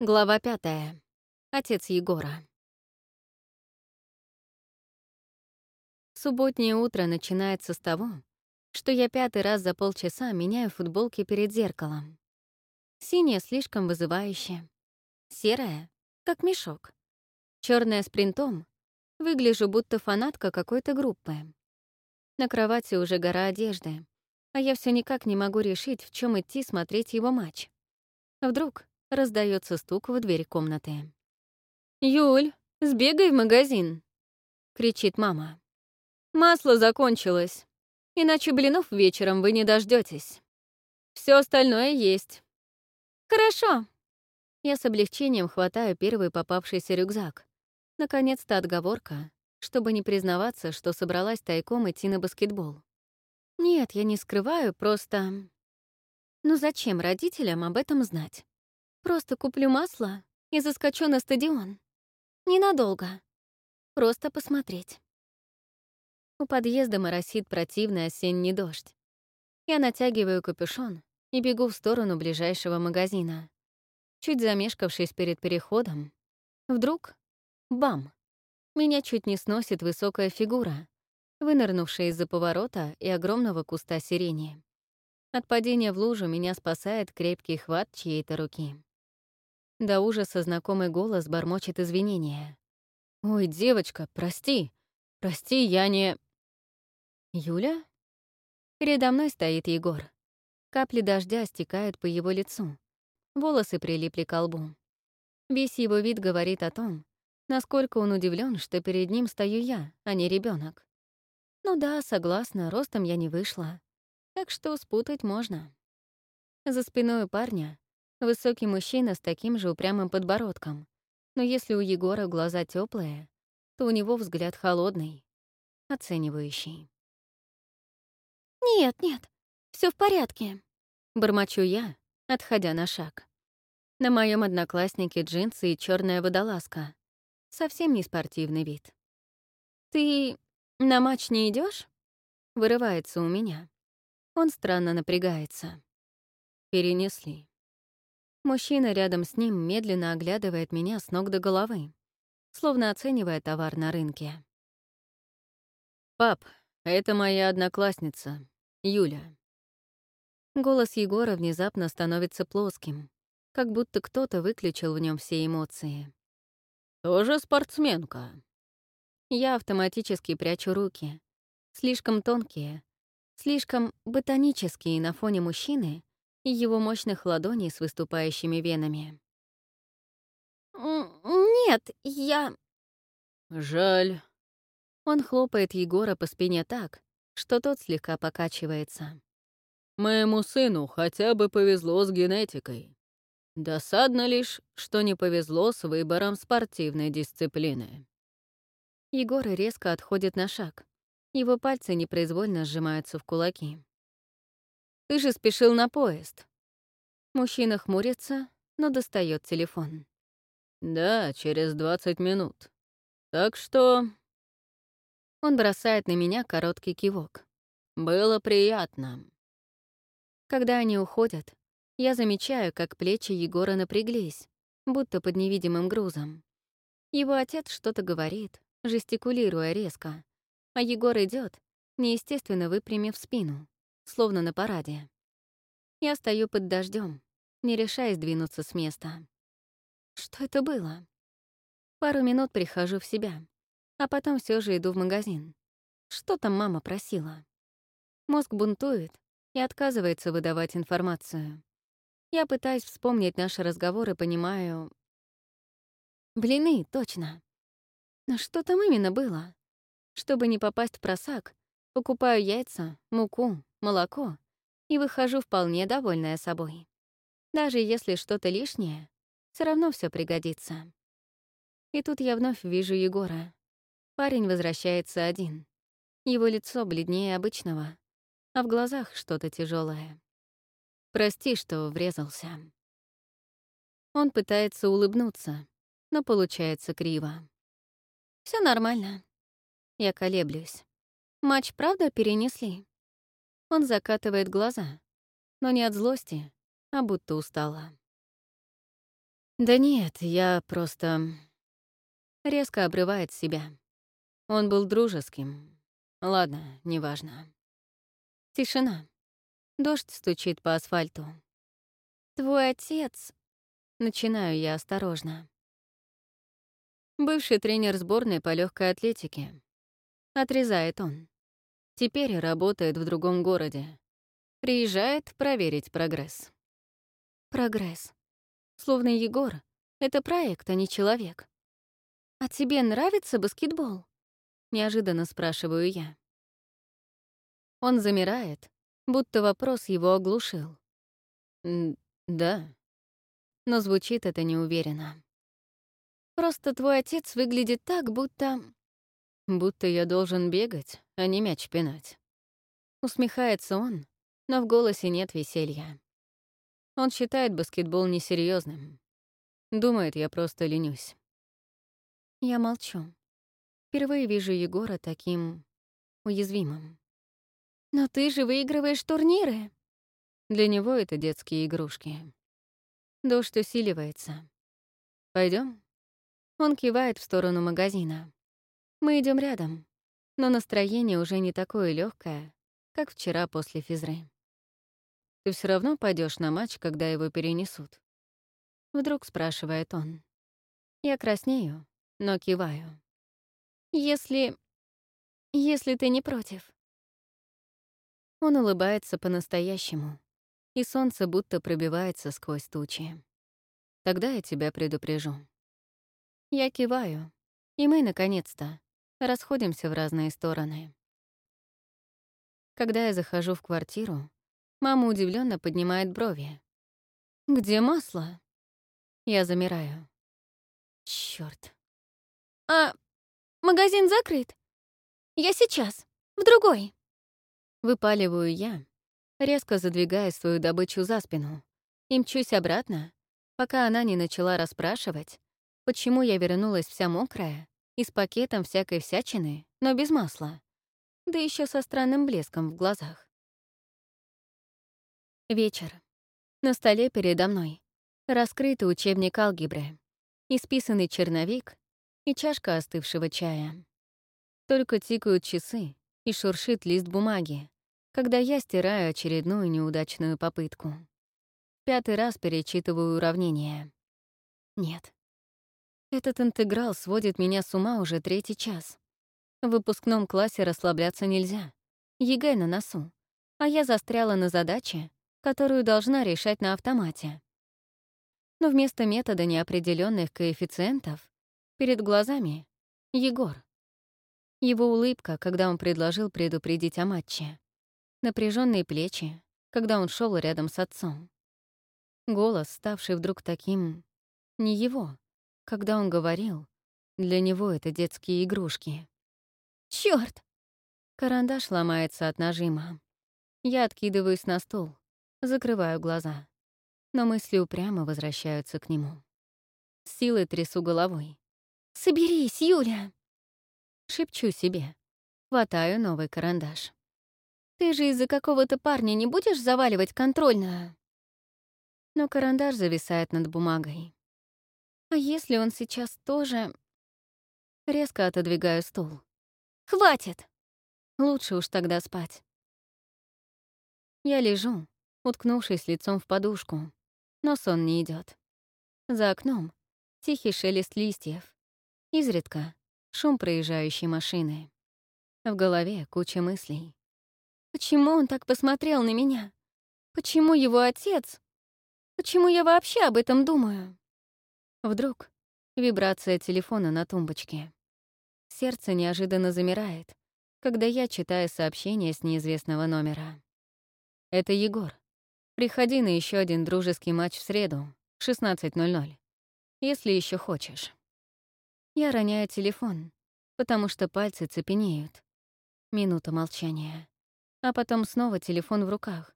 Глава пятая. Отец Егора. Субботнее утро начинается с того, что я пятый раз за полчаса меняю футболки перед зеркалом. Синяя слишком вызывающе, серая — как мешок, черная с принтом — выгляжу будто фанатка какой-то группы. На кровати уже гора одежды, а я все никак не могу решить, в чем идти смотреть его матч. Вдруг раздается стук в дверь комнаты. «Юль, сбегай в магазин!» — кричит мама. «Масло закончилось, иначе блинов вечером вы не дождетесь. Все остальное есть». «Хорошо». Я с облегчением хватаю первый попавшийся рюкзак. Наконец-то отговорка, чтобы не признаваться, что собралась тайком идти на баскетбол. Нет, я не скрываю, просто... Ну зачем родителям об этом знать? Просто куплю масло и заскочу на стадион. Ненадолго. Просто посмотреть. У подъезда моросит противный осенний дождь. Я натягиваю капюшон и бегу в сторону ближайшего магазина. Чуть замешкавшись перед переходом, вдруг — бам! Меня чуть не сносит высокая фигура, вынырнувшая из-за поворота и огромного куста сирени. От падения в лужу меня спасает крепкий хват чьей-то руки. До ужаса знакомый голос бормочет извинения. «Ой, девочка, прости. Прости, я не...» «Юля?» Передо мной стоит Егор. Капли дождя стекают по его лицу. Волосы прилипли к лбу. Весь его вид говорит о том, насколько он удивлен, что перед ним стою я, а не ребенок. Ну да, согласна, ростом я не вышла. Так что спутать можно. За спиной у парня Высокий мужчина с таким же упрямым подбородком. Но если у Егора глаза теплые, то у него взгляд холодный, оценивающий. «Нет, нет, все в порядке», — бормочу я, отходя на шаг. На моем однокласснике джинсы и черная водолазка. Совсем не спортивный вид. «Ты на матч не идешь? вырывается у меня. Он странно напрягается. Перенесли. Мужчина рядом с ним медленно оглядывает меня с ног до головы, словно оценивая товар на рынке. «Пап, это моя одноклассница, Юля». Голос Егора внезапно становится плоским, как будто кто-то выключил в нем все эмоции. «Тоже спортсменка?» Я автоматически прячу руки. Слишком тонкие, слишком ботанические на фоне мужчины, и его мощных ладоней с выступающими венами. «Нет, я...» «Жаль». Он хлопает Егора по спине так, что тот слегка покачивается. «Моему сыну хотя бы повезло с генетикой. Досадно лишь, что не повезло с выбором спортивной дисциплины». Егор резко отходит на шаг. Его пальцы непроизвольно сжимаются в кулаки. Ты же спешил на поезд. Мужчина хмурится, но достает телефон. Да, через 20 минут. Так что... Он бросает на меня короткий кивок. Было приятно. Когда они уходят, я замечаю, как плечи Егора напряглись, будто под невидимым грузом. Его отец что-то говорит, жестикулируя резко, а Егор идет, неестественно выпрямив спину словно на параде. Я стою под дождем, не решаясь двинуться с места. Что это было? Пару минут прихожу в себя, а потом все же иду в магазин. Что там мама просила? Мозг бунтует и отказывается выдавать информацию. Я пытаюсь вспомнить наши разговоры понимаю... Блины, точно. Но что там именно было? Чтобы не попасть в просак, покупаю яйца, муку, молоко и выхожу вполне довольная собой. Даже если что-то лишнее, все равно все пригодится. И тут я вновь вижу Егора. Парень возвращается один. Его лицо бледнее обычного, а в глазах что-то тяжелое. Прости, что врезался. Он пытается улыбнуться, но получается криво. Все нормально. Я колеблюсь. Матч правда перенесли? Он закатывает глаза, но не от злости, а будто устала. Да нет, я просто... Резко обрывает себя. Он был дружеским. Ладно, неважно. Тишина. Дождь стучит по асфальту. «Твой отец...» Начинаю я осторожно. Бывший тренер сборной по легкой атлетике. Отрезает он. Теперь работает в другом городе. Приезжает проверить прогресс. Прогресс. Словно Егор — это проект, а не человек. «А тебе нравится баскетбол?» — неожиданно спрашиваю я. Он замирает, будто вопрос его оглушил. «Да». Но звучит это неуверенно. «Просто твой отец выглядит так, будто...» «Будто я должен бегать, а не мяч пинать». Усмехается он, но в голосе нет веселья. Он считает баскетбол несерьезным. Думает, я просто ленюсь. Я молчу. Впервые вижу Егора таким уязвимым. «Но ты же выигрываешь турниры!» Для него это детские игрушки. Дождь усиливается. Пойдем? Он кивает в сторону магазина. Мы идем рядом, но настроение уже не такое легкое, как вчера после физры. Ты все равно пойдешь на матч, когда его перенесут? Вдруг спрашивает он. Я краснею, но киваю. Если... если ты не против. Он улыбается по-настоящему, и солнце будто пробивается сквозь тучи. Тогда я тебя предупрежу. Я киваю, и мы, наконец-то, расходимся в разные стороны. Когда я захожу в квартиру, мама удивленно поднимает брови. «Где масло?» Я замираю. Черт. «А магазин закрыт? Я сейчас, в другой». Выпаливаю я, резко задвигая свою добычу за спину, и мчусь обратно, пока она не начала расспрашивать, почему я вернулась вся мокрая и с пакетом всякой всячины, но без масла, да еще со странным блеском в глазах. Вечер. На столе передо мной раскрытый учебник алгебры, исписанный черновик и чашка остывшего чая. Только тикают часы и шуршит лист бумаги, когда я стираю очередную неудачную попытку. Пятый раз перечитываю уравнение. Нет. Этот интеграл сводит меня с ума уже третий час. В выпускном классе расслабляться нельзя. ЕГЭ на носу. А я застряла на задаче, которую должна решать на автомате. Но вместо метода неопределенных коэффициентов перед глазами — Егор. Его улыбка, когда он предложил предупредить о матче напряженные плечи, когда он шел рядом с отцом. Голос, ставший вдруг таким... не его, когда он говорил, для него это детские игрушки. Черт! Карандаш ломается от нажима. Я откидываюсь на стул, закрываю глаза. Но мысли упрямо возвращаются к нему. С силой трясу головой. «Соберись, Юля!» Шепчу себе. Хватаю новый карандаш. Ты же из-за какого-то парня не будешь заваливать контрольную?» Но карандаш зависает над бумагой. А если он сейчас тоже... Резко отодвигаю стул. «Хватит!» Лучше уж тогда спать. Я лежу, уткнувшись лицом в подушку, но сон не идет. За окном тихий шелест листьев. Изредка шум проезжающей машины. В голове куча мыслей. Почему он так посмотрел на меня? Почему его отец? Почему я вообще об этом думаю? Вдруг вибрация телефона на тумбочке. Сердце неожиданно замирает, когда я читаю сообщение с неизвестного номера. Это Егор. Приходи на еще один дружеский матч в среду, 16.00, если еще хочешь. Я роняю телефон, потому что пальцы цепенеют. Минута молчания а потом снова телефон в руках,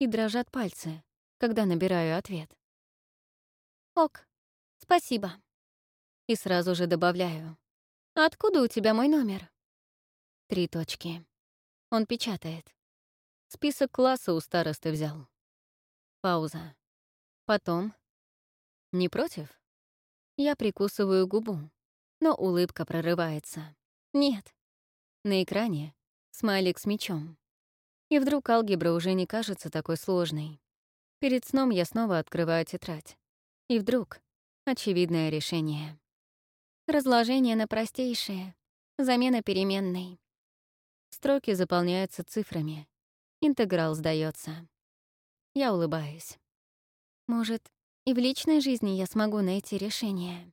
и дрожат пальцы, когда набираю ответ. «Ок, спасибо». И сразу же добавляю. «Откуда у тебя мой номер?» Три точки. Он печатает. Список класса у старосты взял. Пауза. Потом. «Не против?» Я прикусываю губу, но улыбка прорывается. Нет. На экране смайлик с мечом. И вдруг алгебра уже не кажется такой сложной. Перед сном я снова открываю тетрадь. И вдруг очевидное решение. Разложение на простейшее, замена переменной. Строки заполняются цифрами. Интеграл сдается. Я улыбаюсь. Может, и в личной жизни я смогу найти решение.